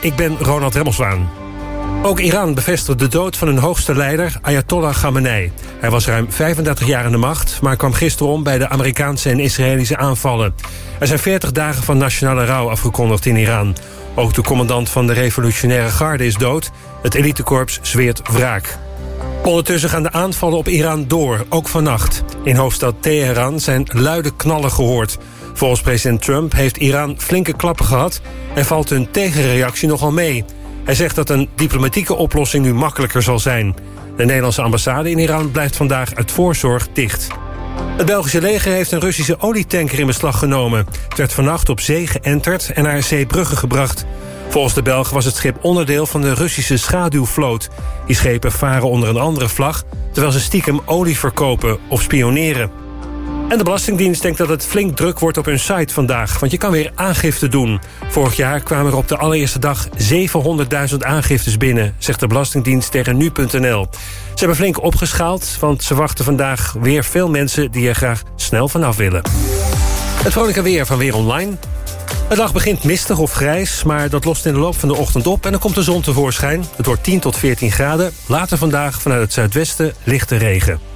Ik ben Ronald Remmelswaan. Ook Iran bevestigt de dood van hun hoogste leider, Ayatollah Khamenei. Hij was ruim 35 jaar aan de macht, maar kwam gisteren om bij de Amerikaanse en Israëlische aanvallen. Er zijn 40 dagen van nationale rouw afgekondigd in Iran. Ook de commandant van de revolutionaire garde is dood. Het elitekorps zweert wraak. Ondertussen gaan de aanvallen op Iran door, ook vannacht. In hoofdstad Teheran zijn luide knallen gehoord. Volgens president Trump heeft Iran flinke klappen gehad... en valt hun tegenreactie nogal mee. Hij zegt dat een diplomatieke oplossing nu makkelijker zal zijn. De Nederlandse ambassade in Iran blijft vandaag uit voorzorg dicht. Het Belgische leger heeft een Russische olietanker in beslag genomen. Het werd vannacht op zee geënterd en naar Zeebrugge gebracht. Volgens de Belgen was het schip onderdeel van de Russische schaduwvloot. Die schepen varen onder een andere vlag... terwijl ze stiekem olie verkopen of spioneren. En de Belastingdienst denkt dat het flink druk wordt op hun site vandaag... want je kan weer aangifte doen. Vorig jaar kwamen er op de allereerste dag 700.000 aangiftes binnen... zegt de Belastingdienst tegen nu.nl. Ze hebben flink opgeschaald, want ze wachten vandaag weer veel mensen... die er graag snel vanaf willen. Het vrolijke weer van Weer Online. Het dag begint mistig of grijs, maar dat lost in de loop van de ochtend op... en dan komt de zon tevoorschijn. Het wordt 10 tot 14 graden. Later vandaag vanuit het zuidwesten lichte regen.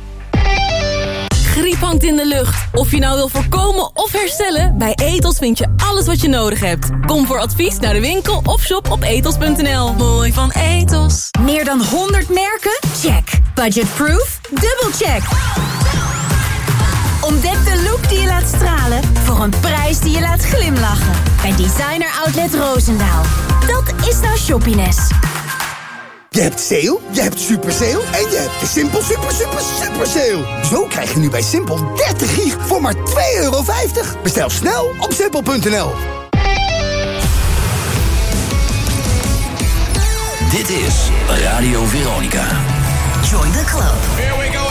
Griep hangt in de lucht. Of je nou wil voorkomen of herstellen, bij Etos vind je alles wat je nodig hebt. Kom voor advies naar de winkel of shop op etos.nl. Mooi van Etos. Meer dan 100 merken? Check. Budgetproof? Dubbelcheck. Ontdek de look die je laat stralen voor een prijs die je laat glimlachen. Bij Designer Outlet Roosendaal. Dat is nou shoppiness. Je hebt sale, je hebt super sale en je hebt de Simpel super super super sale. Zo krijg je nu bij Simpel 30 gig voor maar 2,50 euro. Bestel snel op simpel.nl. Dit is Radio Veronica. Join the club. Here we go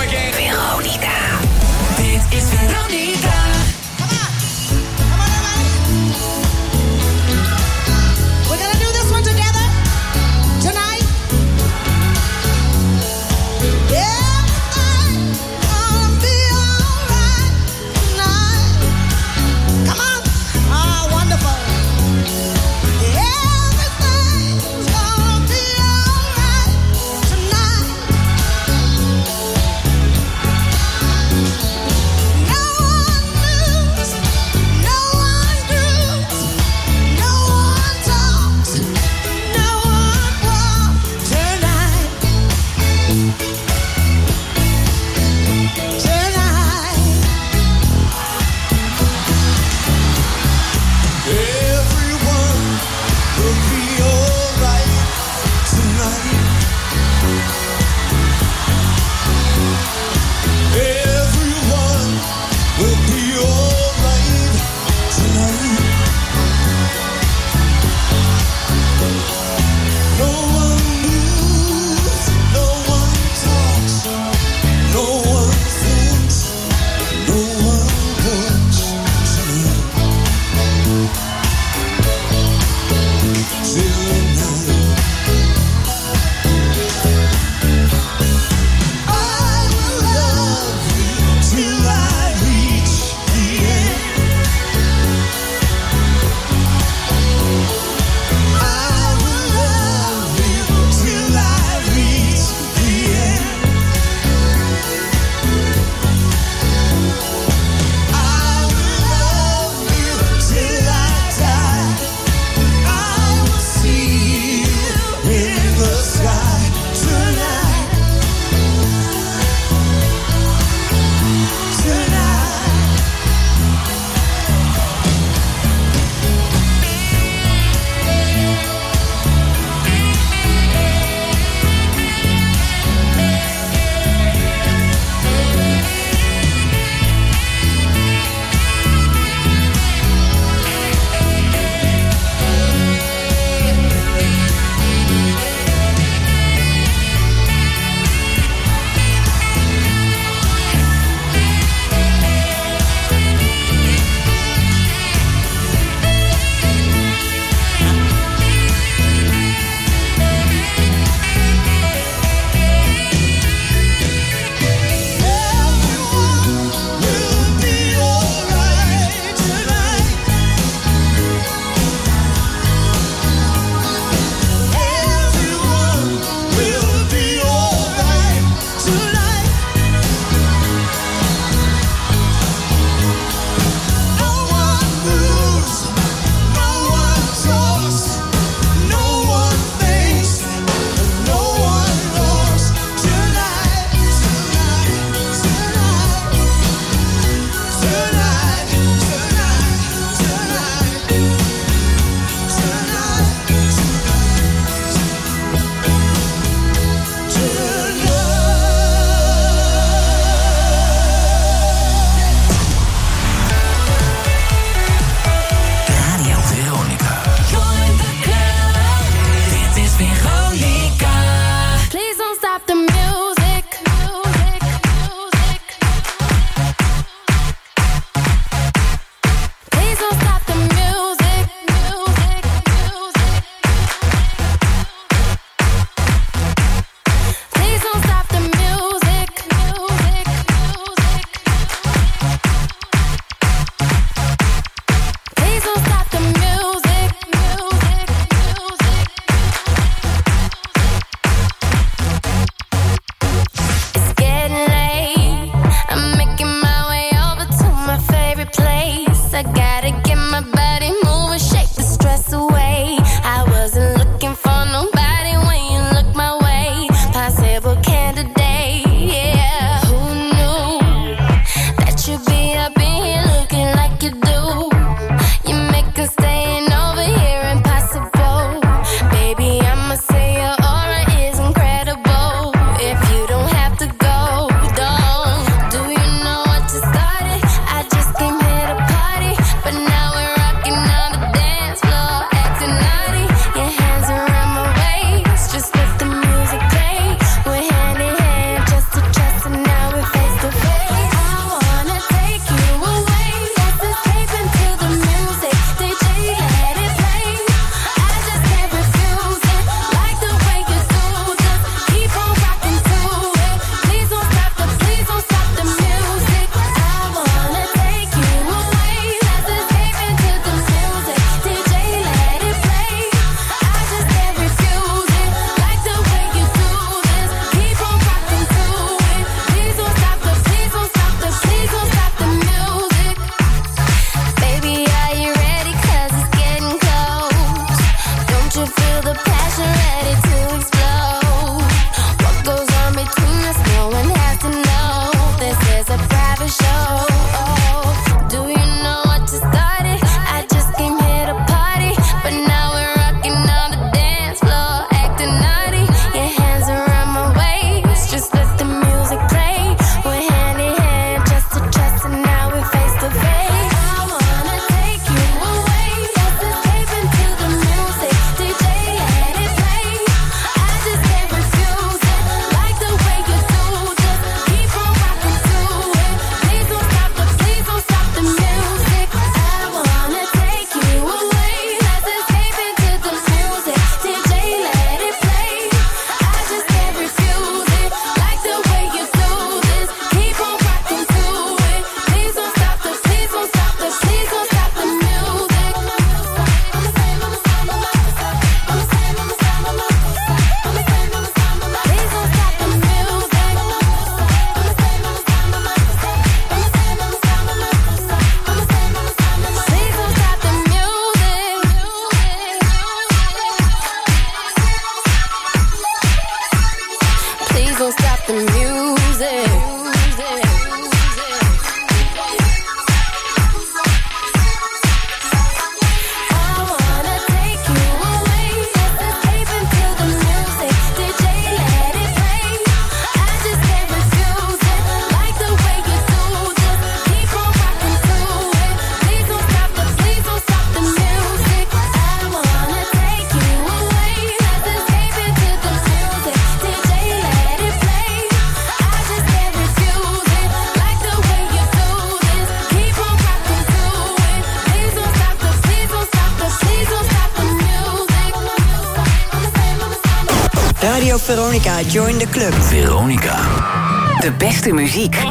muziek.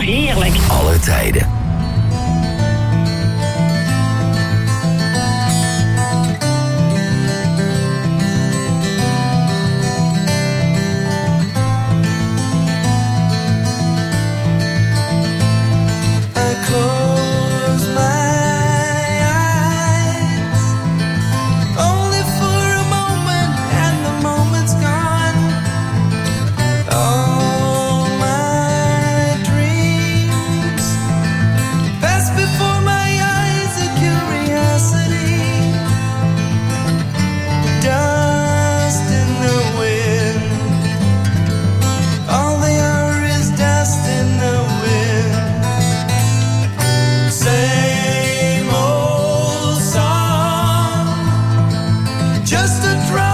just a drop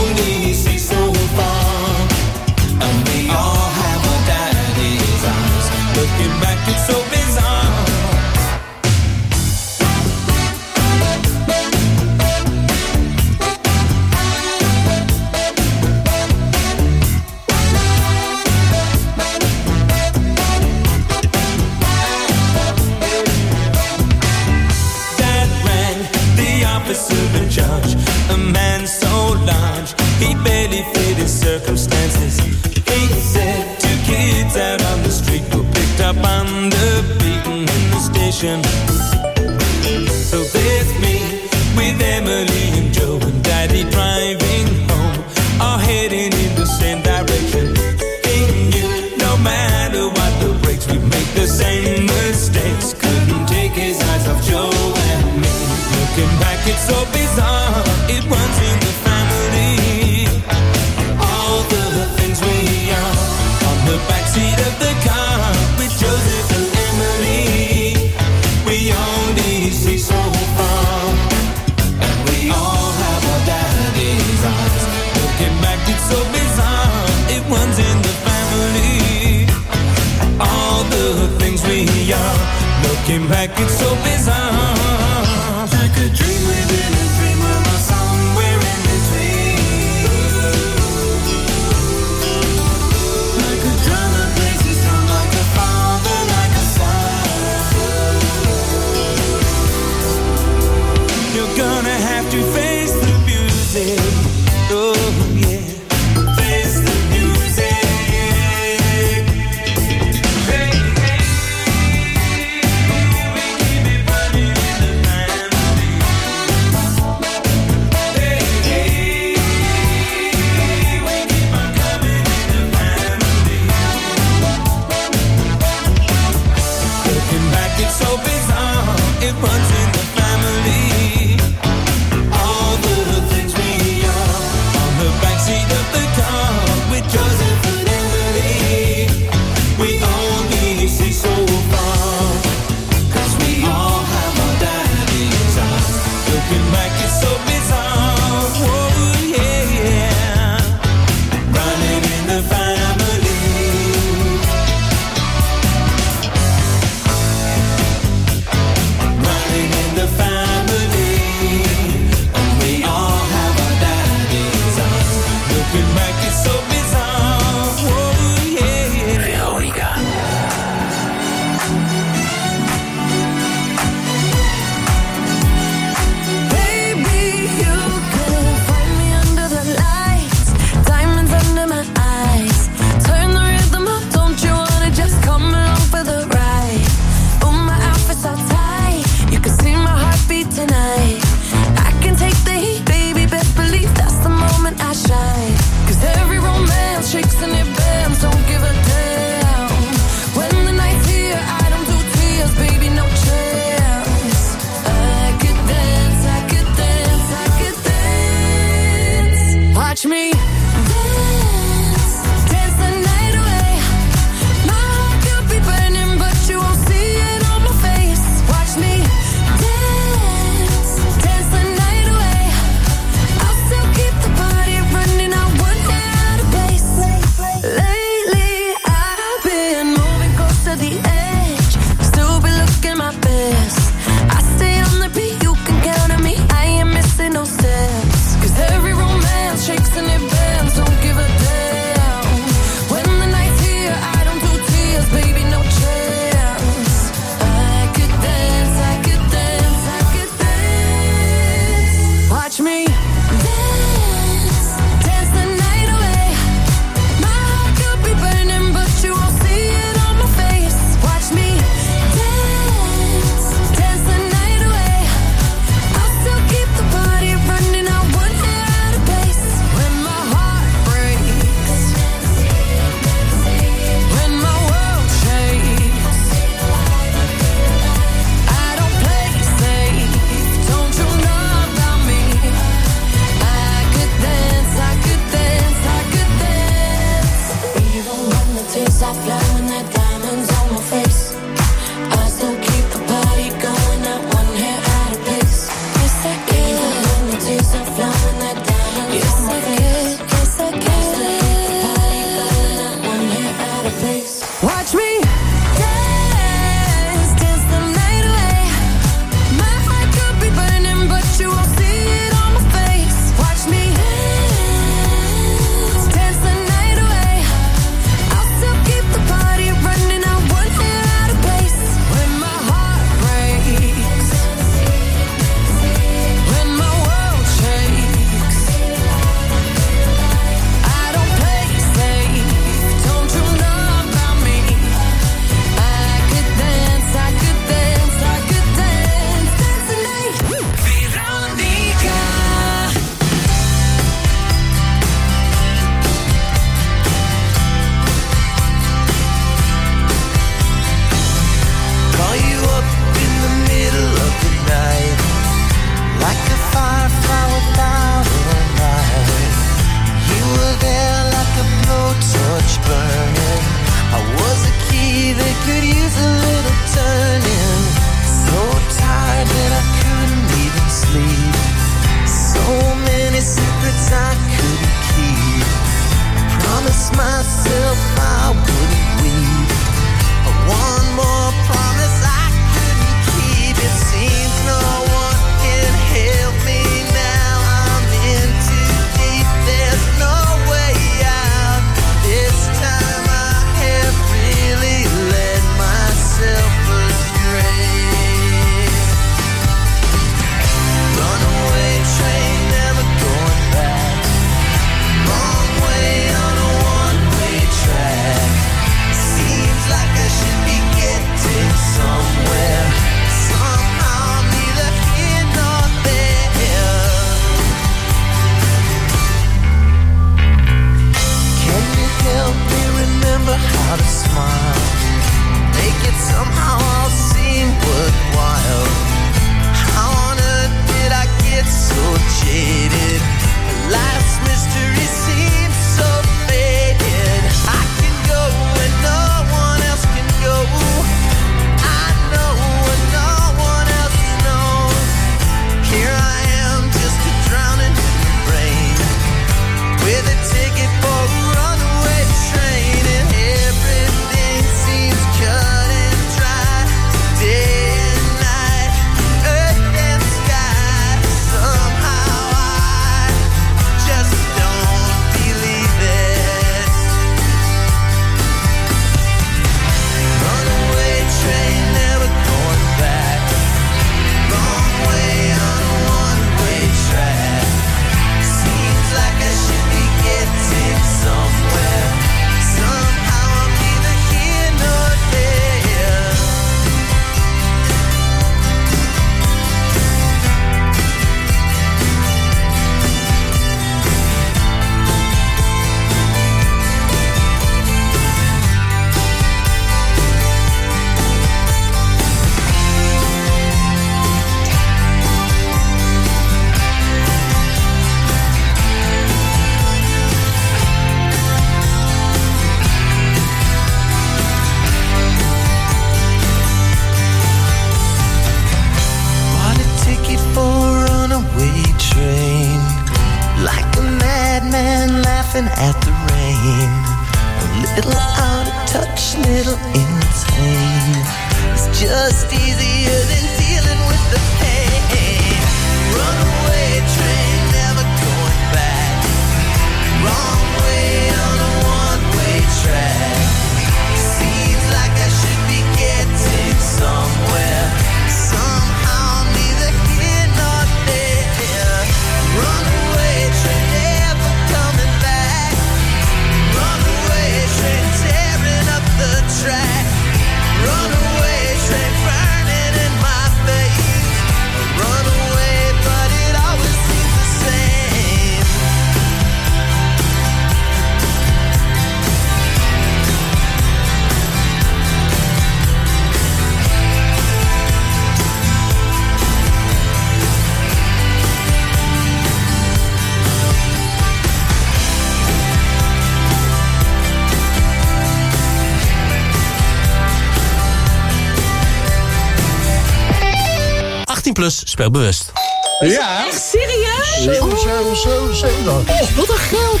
speel bewust. Ja. Echt serieus? 7, 7, 7, 7. Oh, wat een geld.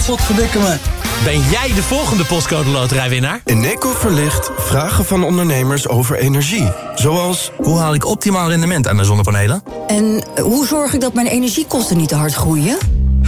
18.000. Wat verdikken me. Ben jij de volgende postcode loterijwinnaar? Eneco verlicht vragen van ondernemers over energie. Zoals... Hoe haal ik optimaal rendement aan mijn zonnepanelen? En hoe zorg ik dat mijn energiekosten niet te hard groeien?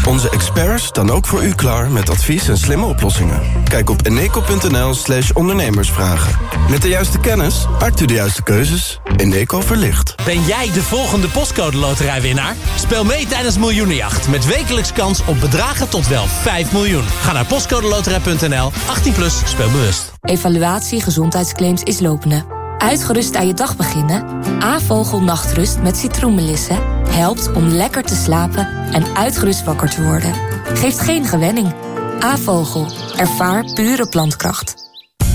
Onze experts staan ook voor u klaar met advies en slimme oplossingen. Kijk op eneco.nl slash ondernemersvragen. Met de juiste kennis maakt u de juiste keuzes. Eneco verlicht. Ben jij de volgende postcode loterijwinnaar? Speel mee tijdens Miljoenenjacht met wekelijks kans op bedragen tot wel 5 miljoen. Ga naar postcodeloterij.nl, 18 plus, speel bewust. Evaluatie gezondheidsclaims is lopende. Uitgerust aan je dag beginnen? A-vogel nachtrust met citroenmelissen helpt om lekker te slapen en uitgerust wakker te worden. Geeft geen gewenning. A-vogel. Ervaar pure plantkracht.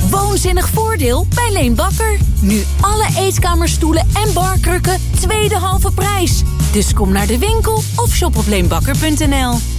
Woonzinnig voordeel bij Leen Bakker. Nu alle eetkamerstoelen en barkrukken tweede halve prijs. Dus kom naar de winkel of shop op leenbakker.nl.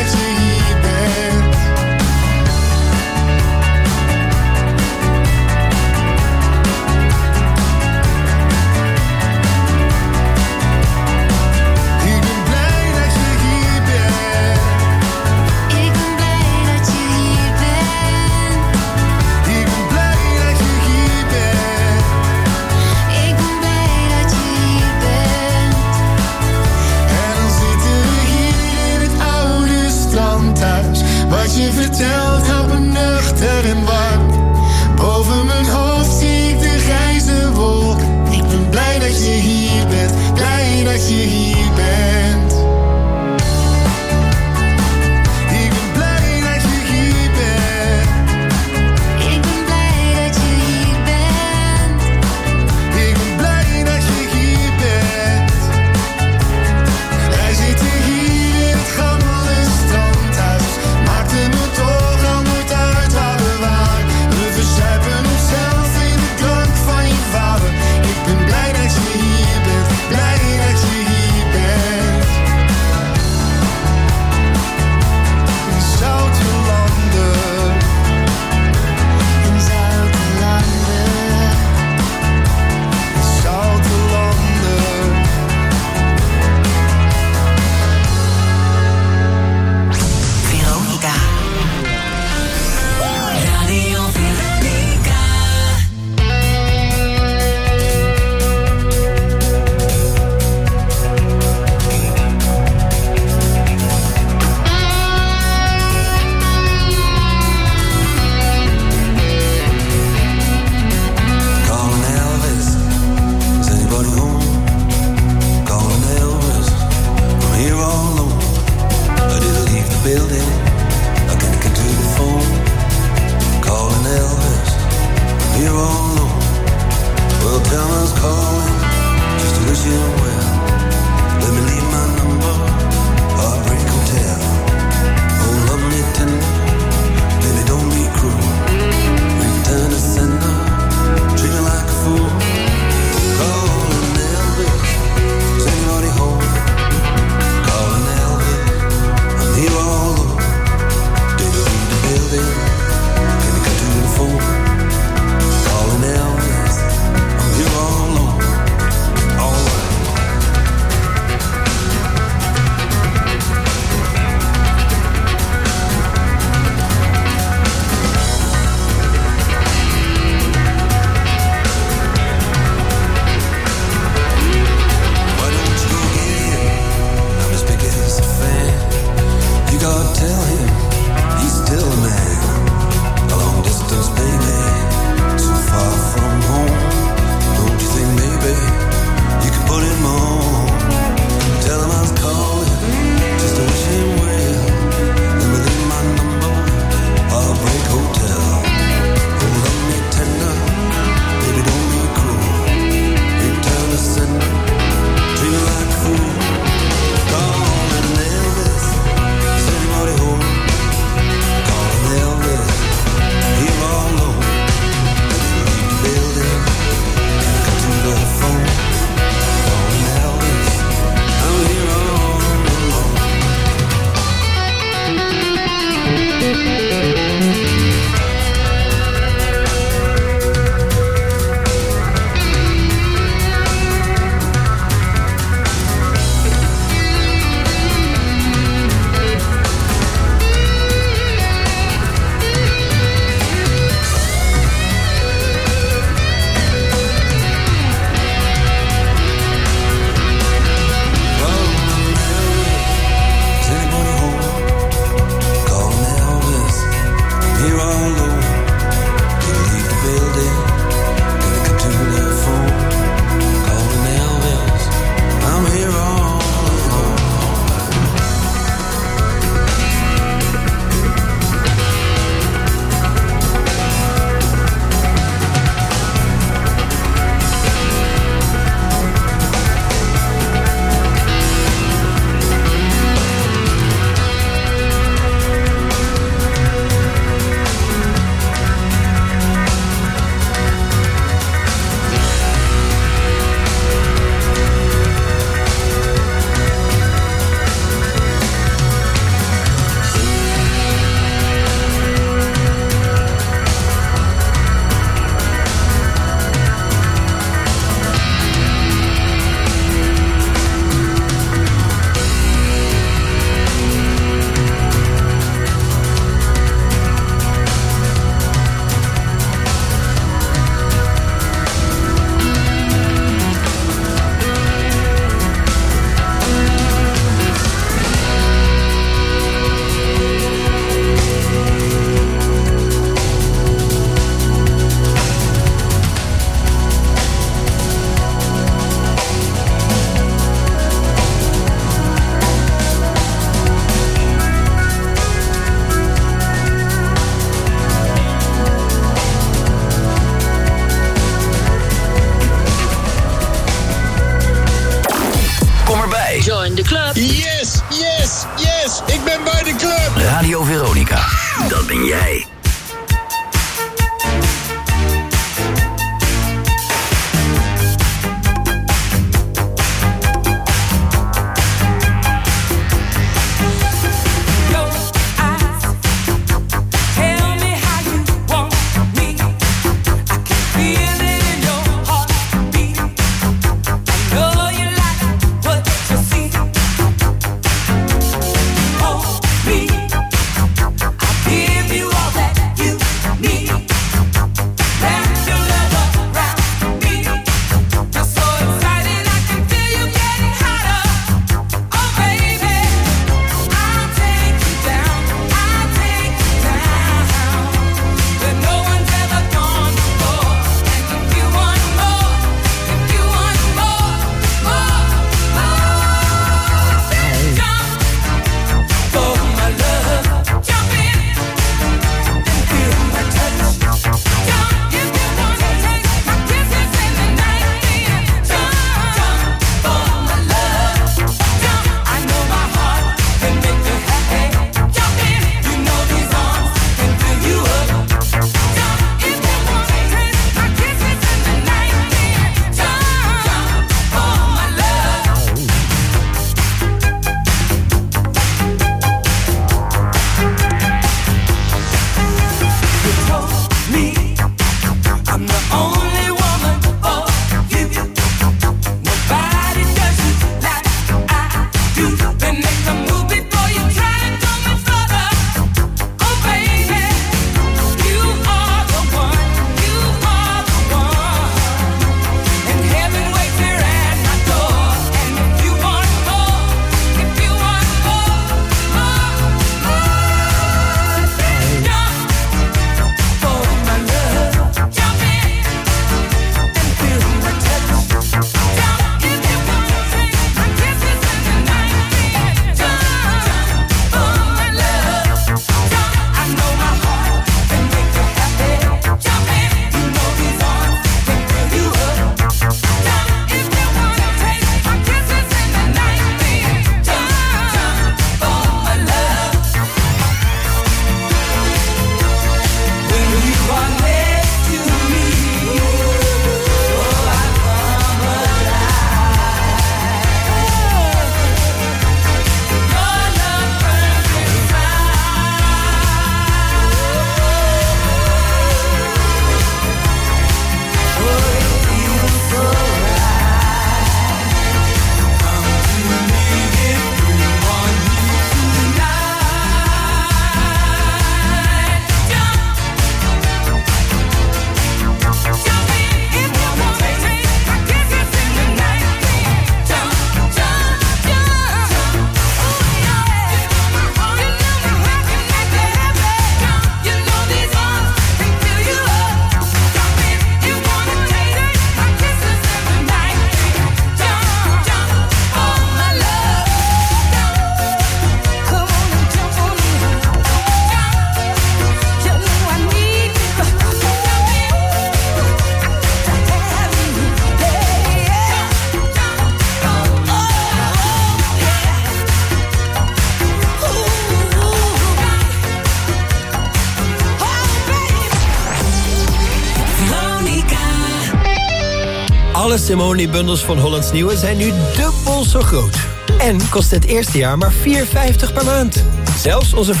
De bundels van Hollands Nieuwe zijn nu dubbel zo groot. En kost het eerste jaar maar 4,50 per maand. Zelfs onze 40.000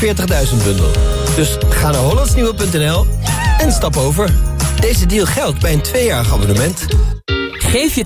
bundel. Dus ga naar hollandsnieuwe.nl en stap over. Deze deal geldt bij een tweejarig abonnement. Geef je